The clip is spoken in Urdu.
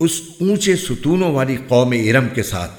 اس اونچے ستونوں والی قوم ارم کے ساتھ۔